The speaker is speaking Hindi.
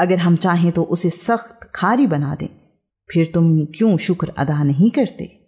अगर हम चाहें तो उसे सख्त खारी बना दें। फिर तुम क्यों शुक्र अदा नहीं करते?